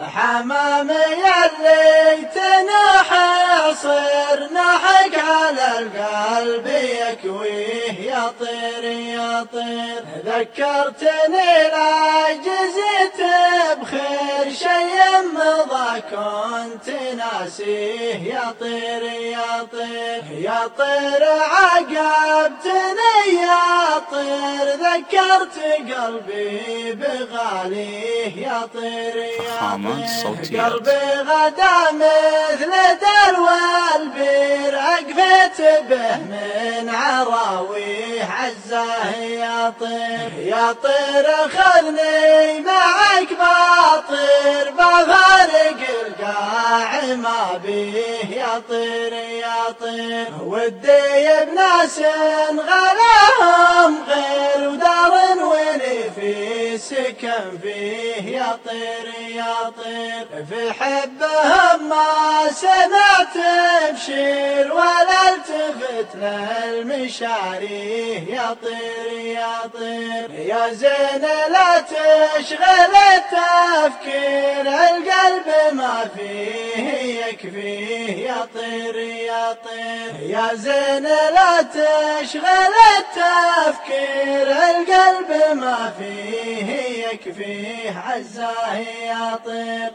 حمام يلي تنحى صرنا حق على القلب يكويه يا طير يا طير ذكرتني لا جزيت بخير شي مضى كنت ناسيه. يا طير يا طير يا طير عقبتني ذكرت قلبي بغاليه يا طير يا طير. قلبي غدا مثل دلو البير عقفت به من عراويه عزاه يا طير. يا طير خذني معك باطير بفارق القاع ما بيه يا طير يا طير. ودي بناس غلاهم سكن فيه يا طير يا طير في حبهم ما سمعت بشير ولا التفت للمشاريه يا طير يا طير يا زين لا تشغل التفكير القلب ما فيه يكفيه يا طير يا طير. يا زين لا تشغل التفكير القلب ما فيه يكفيه عزاه يا طير.